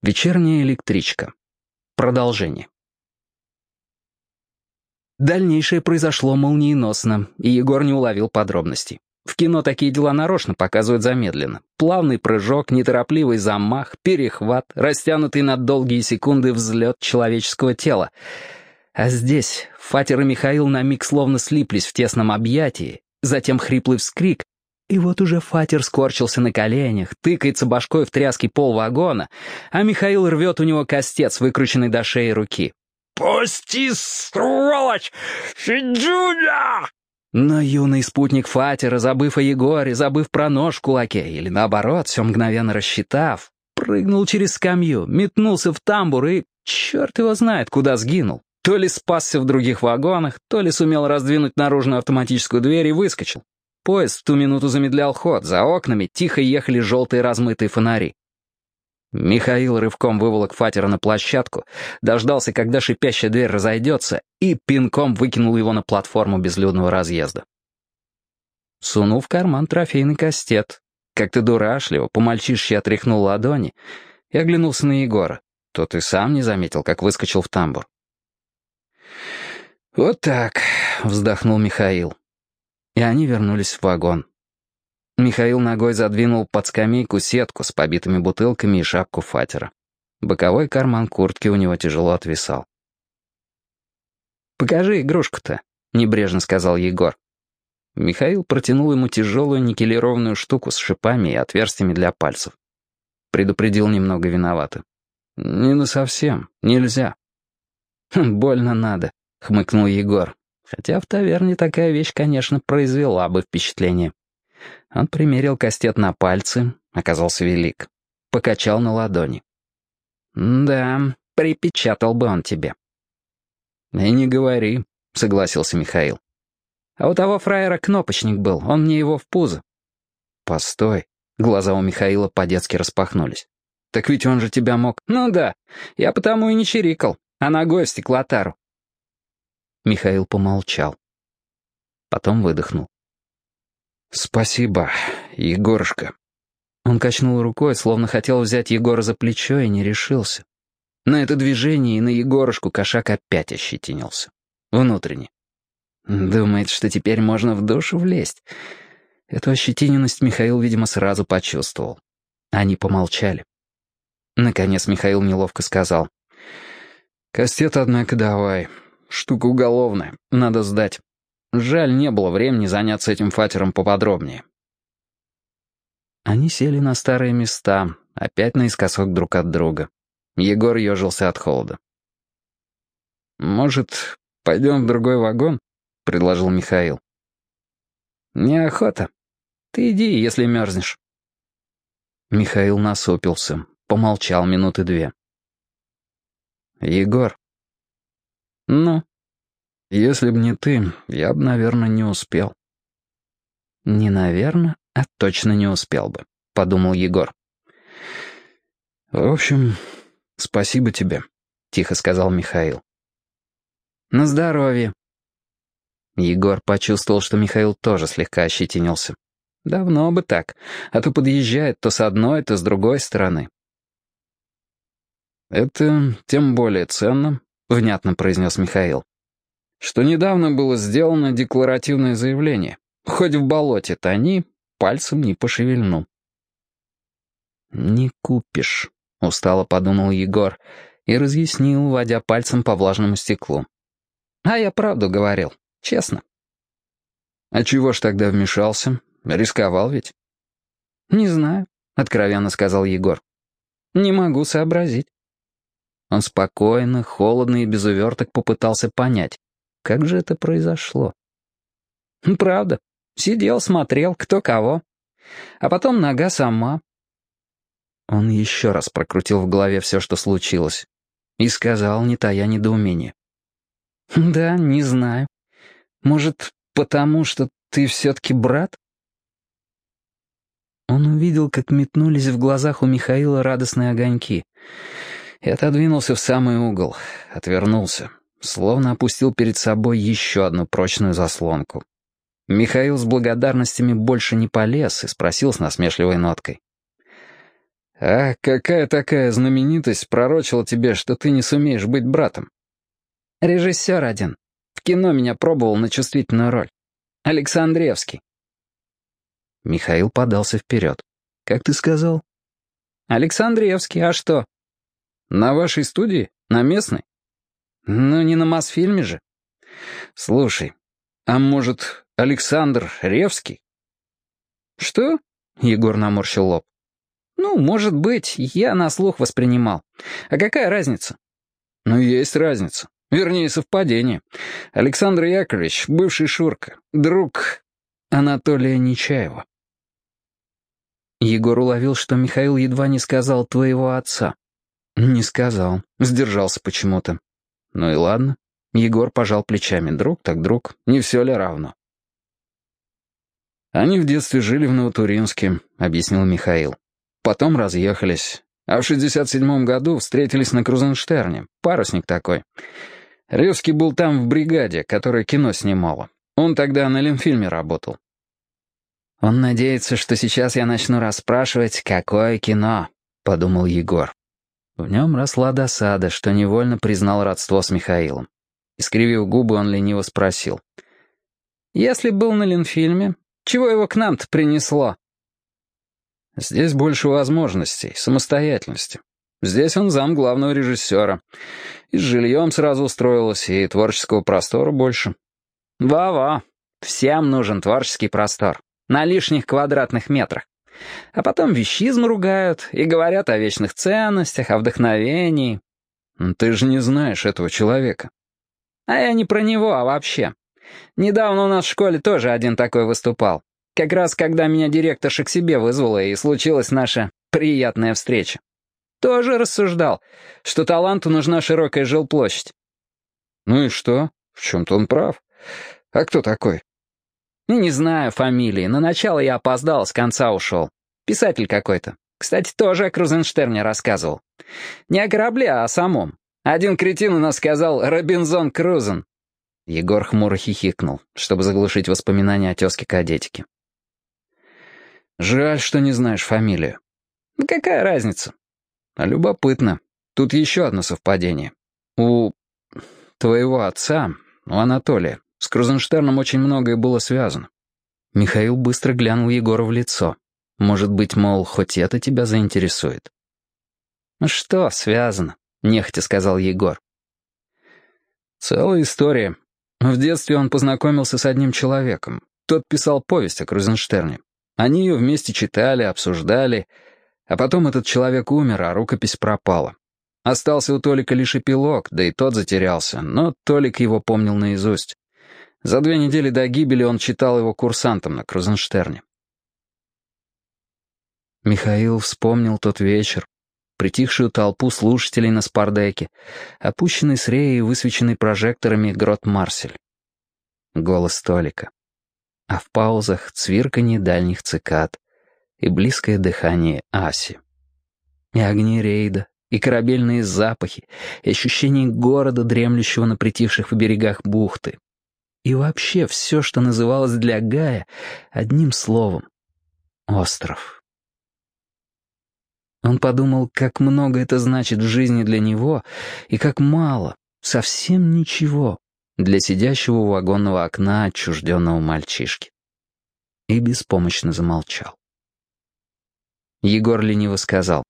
Вечерняя электричка. Продолжение. Дальнейшее произошло молниеносно, и Егор не уловил подробностей. В кино такие дела нарочно показывают замедленно. Плавный прыжок, неторопливый замах, перехват, растянутый на долгие секунды взлет человеческого тела. А здесь Фатер и Михаил на миг словно слиплись в тесном объятии, затем хриплый вскрик, и вот уже Фатер скорчился на коленях, тыкается башкой в тряский пол вагона, а Михаил рвет у него костец, выкрученный до шеи руки. «Пусти, сволочь! Федюня!» Но юный спутник Фатера, забыв о Егоре, забыв про нож в кулаке, или наоборот, все мгновенно рассчитав, прыгнул через скамью, метнулся в тамбур и, черт его знает, куда сгинул. То ли спасся в других вагонах, то ли сумел раздвинуть наружную автоматическую дверь и выскочил. Поезд в ту минуту замедлял ход, за окнами тихо ехали желтые размытые фонари. Михаил рывком выволок Фатера на площадку, дождался, когда шипящая дверь разойдется, и пинком выкинул его на платформу безлюдного разъезда. Сунул в карман трофейный кастет, как-то дурашливо, по-мальчишке отряхнул ладони и оглянулся на Егора. Тот и сам не заметил, как выскочил в тамбур. «Вот так», — вздохнул Михаил и они вернулись в вагон. Михаил ногой задвинул под скамейку сетку с побитыми бутылками и шапку фатера. Боковой карман куртки у него тяжело отвисал. «Покажи игрушку-то», — небрежно сказал Егор. Михаил протянул ему тяжелую никелированную штуку с шипами и отверстиями для пальцев. Предупредил немного виновато. «Не на совсем, нельзя». «Хм, «Больно надо», — хмыкнул Егор. Хотя в таверне такая вещь, конечно, произвела бы впечатление. Он примерил кастет на пальцы, оказался велик. Покачал на ладони. «Да, припечатал бы он тебе». «И не говори», — согласился Михаил. «А у того фраера кнопочник был, он мне его в пузо». «Постой», — глаза у Михаила по-детски распахнулись. «Так ведь он же тебя мог...» «Ну да, я потому и не чирикал, а ногой в стеклотару. Михаил помолчал. Потом выдохнул. «Спасибо, Егорушка». Он качнул рукой, словно хотел взять Егора за плечо и не решился. На это движение и на Егорушку кошак опять ощетинился. Внутренне. Думает, что теперь можно в душу влезть. Эту ощетиненность Михаил, видимо, сразу почувствовал. Они помолчали. Наконец Михаил неловко сказал. «Кастет, однако, давай. Штука уголовная, надо сдать. Жаль, не было времени заняться этим фатером поподробнее. Они сели на старые места, опять наискосок друг от друга. Егор ежился от холода. «Может, пойдем в другой вагон?» — предложил Михаил. «Неохота. Ты иди, если мерзнешь». Михаил насупился, помолчал минуты две. «Егор, «Ну?» «Если б не ты, я бы, наверное, не успел». «Не наверное, а точно не успел бы», — подумал Егор. «В общем, спасибо тебе», — тихо сказал Михаил. «На здоровье». Егор почувствовал, что Михаил тоже слегка ощетинился. Давно бы так, а то подъезжает то с одной, то с другой стороны. «Это тем более ценно, — внятно произнес Михаил. «Что недавно было сделано декларативное заявление. Хоть в болоте тони, пальцем не пошевельну». «Не купишь», — устало подумал Егор и разъяснил, водя пальцем по влажному стеклу. «А я правду говорил, честно». «А чего ж тогда вмешался? Рисковал ведь?» «Не знаю», — откровенно сказал Егор. «Не могу сообразить». Он спокойно, холодно и без уверток попытался понять, как же это произошло. Правда, сидел, смотрел, кто кого. А потом нога сама. Он еще раз прокрутил в голове все, что случилось, и сказал, не тая недоумения. «Да, не знаю. Может, потому что ты все-таки брат?» Он увидел, как метнулись в глазах у Михаила радостные огоньки — и отодвинулся в самый угол, отвернулся, словно опустил перед собой еще одну прочную заслонку. Михаил с благодарностями больше не полез и спросил с насмешливой ноткой. «А какая такая знаменитость пророчила тебе, что ты не сумеешь быть братом?» «Режиссер один. В кино меня пробовал на чувствительную роль. Александревский». Михаил подался вперед. «Как ты сказал?» «Александревский, а что?» «На вашей студии? На местной?» «Ну, не на Мосфильме же». «Слушай, а может, Александр Ревский?» «Что?» — Егор наморщил лоб. «Ну, может быть, я на слух воспринимал. А какая разница?» «Ну, есть разница. Вернее, совпадение. Александр Яковлевич, бывший Шурка, друг Анатолия Нечаева». Егор уловил, что Михаил едва не сказал «твоего отца». «Не сказал. Сдержался почему-то». «Ну и ладно». Егор пожал плечами. «Друг так друг. Не все ли равно?» «Они в детстве жили в Новотуринске», — объяснил Михаил. Потом разъехались. А в 67-м году встретились на Крузенштерне. Парусник такой. Ревский был там в бригаде, которая кино снимала. Он тогда на Ленфильме работал. «Он надеется, что сейчас я начну расспрашивать, какое кино», — подумал Егор. В нем росла досада, что невольно признал родство с Михаилом. Искривив губы, он лениво спросил. «Если был на Ленфильме, чего его к нам-то принесло?» Здесь больше возможностей, самостоятельности. Здесь он зам главного режиссера. И с жильем сразу устроилось, и творческого простора больше. Во-во, всем нужен творческий простор. На лишних квадратных метрах. А потом вещизм ругают и говорят о вечных ценностях, о вдохновении. Ты же не знаешь этого человека. А я не про него, а вообще. Недавно у нас в школе тоже один такой выступал. Как раз когда меня директорша к себе вызвала, и случилась наша приятная встреча. Тоже рассуждал, что таланту нужна широкая жилплощадь. Ну и что? В чем-то он прав. А кто такой? Не знаю фамилии. На начало я опоздал, с конца ушел. Писатель какой-то. Кстати, тоже о Крузенштерне рассказывал. Не о корабле, а о самом. Один кретин у нас сказал «Робинзон Крузен». Егор хмуро хихикнул, чтобы заглушить воспоминания о тезке-кадетике. Жаль, что не знаешь фамилию. Ну, какая разница? А любопытно. Тут еще одно совпадение. У твоего отца, у Анатолия, с Крузенштерном очень многое было связано. Михаил быстро глянул Егору в лицо. Может быть, мол, хоть это тебя заинтересует. «Ну «Что связано?» — нехотя сказал Егор. «Целая история. В детстве он познакомился с одним человеком. Тот писал повесть о Крузенштерне. Они ее вместе читали, обсуждали, а потом этот человек умер, а рукопись пропала. Остался у Толика лишь эпилог, да и тот затерялся, но Толик его помнил наизусть. За две недели до гибели он читал его курсантам на Крузенштерне. Михаил вспомнил тот вечер, притихшую толпу слушателей на спардеке, опущенный с реи и высвеченный прожекторами грот Марсель. Голос Толика а в паузах цвирканье дальних цикад и близкое дыхание Аси. И огни рейда, и корабельные запахи, и ощущение города, дремлющего на притихших в берегах бухты. И вообще все, что называлось для Гая одним словом — остров. Он подумал, как много это значит в жизни для него, и как мало, совсем ничего, для сидящего у вагонного окна отчужденного мальчишки. И беспомощно замолчал. Егор лениво сказал.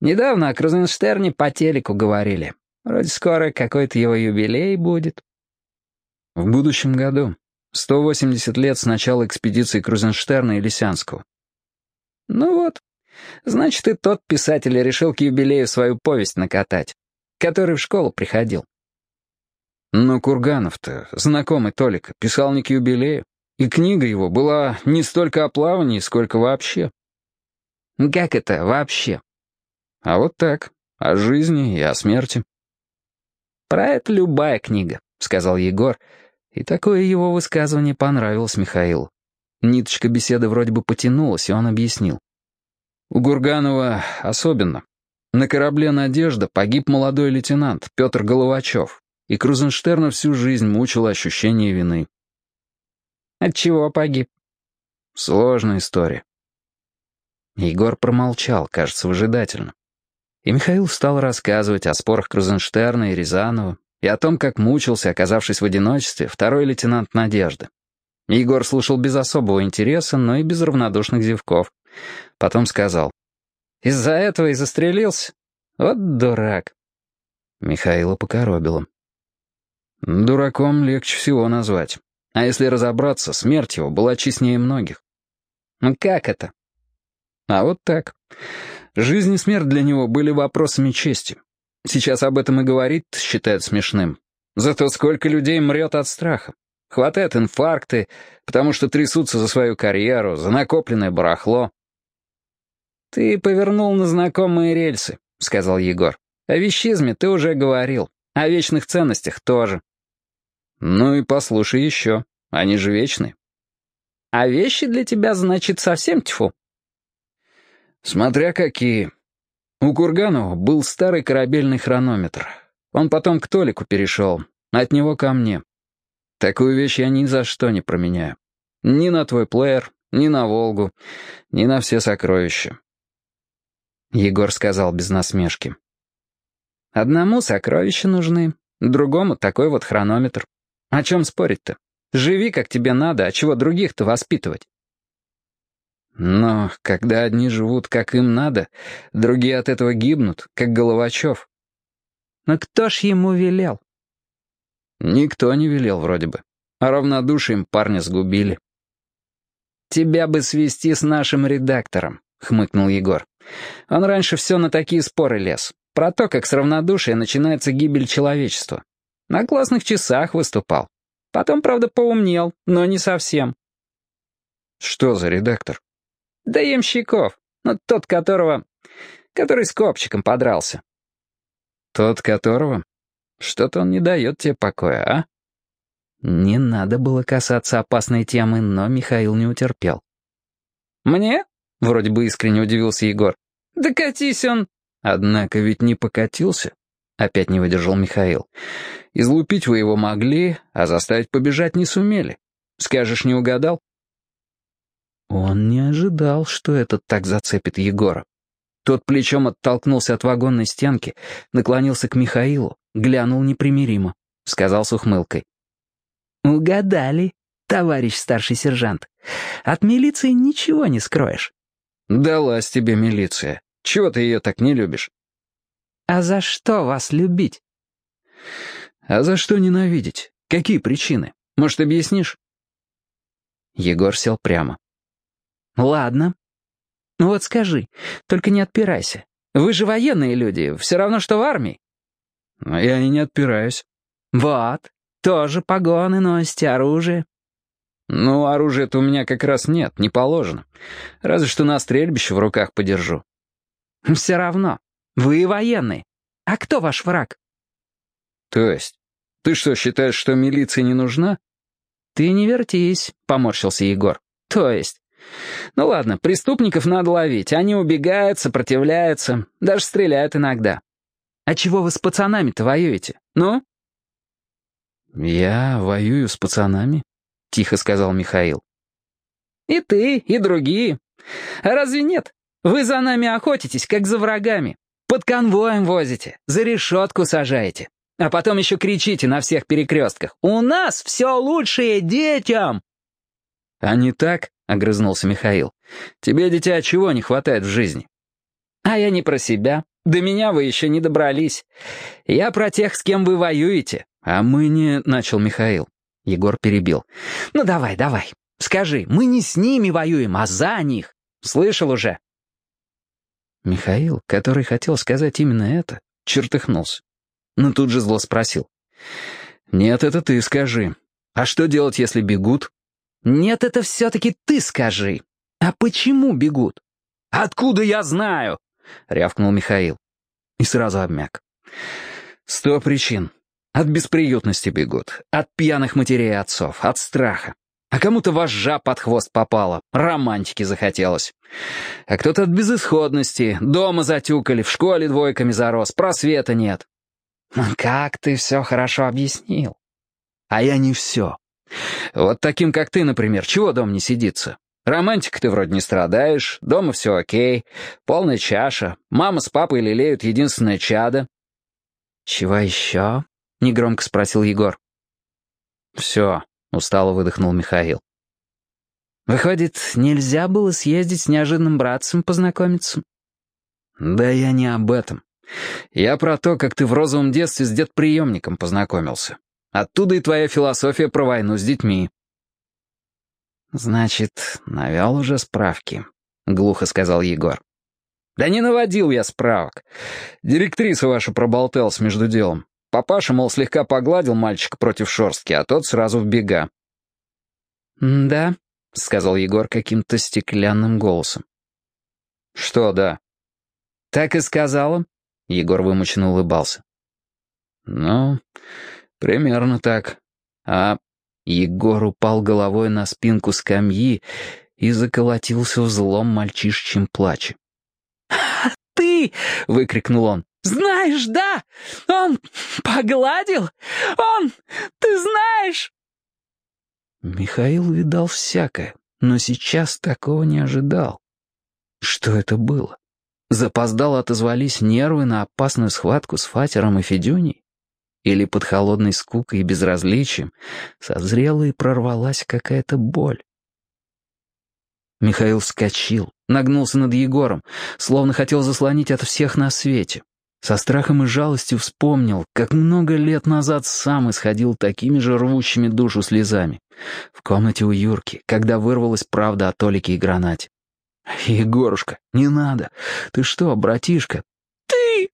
«Недавно о Крузенштерне по телеку говорили. Вроде скоро какой-то его юбилей будет». «В будущем году. 180 лет с начала экспедиции Крузенштерна и Лисянского». «Ну вот. Значит, и тот писатель решил к юбилею свою повесть накатать, который в школу приходил. Но Курганов-то, знакомый Толика, писал не к юбилею, и книга его была не столько о плавании, сколько вообще. Как это вообще? А вот так, о жизни и о смерти. Про это любая книга, сказал Егор, и такое его высказывание понравилось Михаилу. Ниточка беседы вроде бы потянулась, и он объяснил. У Гурганова особенно. На корабле «Надежда» погиб молодой лейтенант Петр Головачев, и Крузенштерна всю жизнь мучило ощущение вины. От чего погиб? Сложная история. Егор промолчал, кажется, выжидательно. И Михаил стал рассказывать о спорах Крузенштерна и Рязанова, и о том, как мучился, оказавшись в одиночестве, второй лейтенант Надежды. Егор слушал без особого интереса, но и без равнодушных зевков. Потом сказал, «Из-за этого и застрелился? Вот дурак». Михаила покоробило. «Дураком легче всего назвать. А если разобраться, смерть его была честнее многих». «Ну как это?» «А вот так. Жизнь и смерть для него были вопросами чести. Сейчас об этом и говорить считают смешным. Зато сколько людей мрет от страха. Хватает инфаркты, потому что трясутся за свою карьеру, за накопленное барахло. «Ты повернул на знакомые рельсы», — сказал Егор. «О вещизме ты уже говорил, о вечных ценностях тоже». «Ну и послушай еще, они же вечны». «А вещи для тебя, значит, совсем тьфу?» «Смотря какие. У Курганова был старый корабельный хронометр. Он потом к Толику перешел, от него ко мне. Такую вещь я ни за что не променяю. Ни на твой плеер, ни на «Волгу», ни на все сокровища. Егор сказал без насмешки. «Одному сокровища нужны, другому такой вот хронометр. О чем спорить-то? Живи, как тебе надо, а чего других-то воспитывать?» Но когда одни живут, как им надо, другие от этого гибнут, как Головачев. Но кто ж ему велел? Никто не велел вроде бы. А равнодушием парня сгубили. «Тебя бы свести с нашим редактором», — хмыкнул Егор. «Он раньше все на такие споры лез. Про то, как с равнодушия начинается гибель человечества. На классных часах выступал. Потом, правда, поумнел, но не совсем». «Что за редактор?» Да ямщиков. Ну, тот, которого... Который с копчиком подрался. Тот, которого? Что-то он не дает тебе покоя, а? Не надо было касаться опасной темы, но Михаил не утерпел. «Мне?» — вроде бы искренне удивился Егор. «Да катись он!» «Однако ведь не покатился», — опять не выдержал Михаил. «Излупить вы его могли, а заставить побежать не сумели. Скажешь, не угадал?» Он не ожидал, что этот так зацепит Егора. Тот плечом оттолкнулся от вагонной стенки, наклонился к Михаилу, глянул непримиримо, сказал с ухмылкой. «Угадали, товарищ старший сержант. От милиции ничего не скроешь». «Далась тебе милиция. Чего ты ее так не любишь?» «А за что вас любить?» «А за что ненавидеть? Какие причины? Может, объяснишь?» Егор сел прямо. «Ладно. Ну вот скажи, только не отпирайся. Вы же военные люди, все равно, что в армии». «Но я и не отпираюсь». «Вот, тоже погоны носите, оружие». «Ну, оружия-то у меня как раз нет, не положено. Разве что на стрельбище в руках подержу». «Все равно. Вы военные. А кто ваш враг?» «То есть? Ты что, считаешь, что милиция не нужна?» «Ты не вертись», — поморщился Егор. «То есть? Ну ладно, преступников надо ловить. Они убегают, сопротивляются, даже стреляют иногда. А чего вы с пацанами-то воюете? Ну? «Я воюю с пацанами», — тихо сказал Михаил. «И ты, и другие. А разве нет? Вы за нами охотитесь, как за врагами. Под конвоем возите, за решетку сажаете. А потом еще кричите на всех перекрестках. «У нас все лучшее детям!» «А не так?» — огрызнулся Михаил. «Тебе, дитя, чего не хватает в жизни?» «А я не про себя. До меня вы еще не добрались. Я про тех, с кем вы воюете». «А мы не...» — начал Михаил. Егор перебил. «Ну давай, давай. Скажи, мы не с ними воюем, а за них. Слышал уже?» Михаил, который хотел сказать именно это, чертыхнулся. Но тут же зло спросил. «Нет, это ты скажи. А что делать, если бегут?» «Нет, это все-таки ты скажи. А почему бегут?» «Откуда я знаю?» — рявкнул Михаил. И сразу обмяк. «Сто причин. От бесприютности бегут, от пьяных матерей и отцов, от страха. А кому-то вожжа под хвост попала, романтики захотелось. А кто-то от безысходности, дома затюкали, в школе двойками зарос, просвета нет. Как ты все хорошо объяснил. А я не все. Вот таким, как ты, например, чего дом не сидится? Романтик ты вроде не страдаешь, дома все окей, полная чаша, мама с папой лелеют единственное чадо». «Чего еще?» — негромко спросил Егор. «Все», — устало выдохнул Михаил. «Выходит, нельзя было съездить с неожиданным братцем познакомиться?» «Да я не об этом. Я про то, как ты в розовом детстве с дедприемником познакомился. Оттуда и твоя философия про войну с детьми». «Значит, навел уже справки», — глухо сказал Егор. «Да не наводил я справок. Директриса ваша проболталась между делом. Папаша, мол, слегка погладил мальчика против шорстки, а тот сразу в бега». «Да», — сказал Егор каким-то стеклянным голосом. «Что «да»?» «Так и сказала?» — Егор вымученно улыбался. «Ну, примерно так. А Егор упал головой на спинку скамьи и заколотился в злом мальчишечьем плаче. «А ты!» — выкрикнул он. «Знаешь, да? Он погладил? Он... Ты знаешь?» Михаил видал всякое, но сейчас такого не ожидал. Что это было? Запоздало отозвались нервы на опасную схватку с Фатером и Федюней? Или под холодной скукой и безразличием созрела и прорвалась какая-то боль. Михаил вскочил, нагнулся над Егором, словно хотел заслонить от всех на свете. Со страхом и жалостью вспомнил, как много лет назад сам исходил такими же рвущими душу слезами. В комнате у Юрки, когда вырвалась правда о Толике и гранате. «Егорушка, не надо! Ты что, братишка?» «Ты!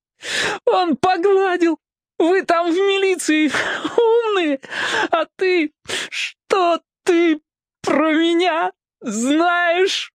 Он погладил! Вы там в милиции умные, а ты... Что ты про меня знаешь?»